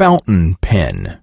fountain pen.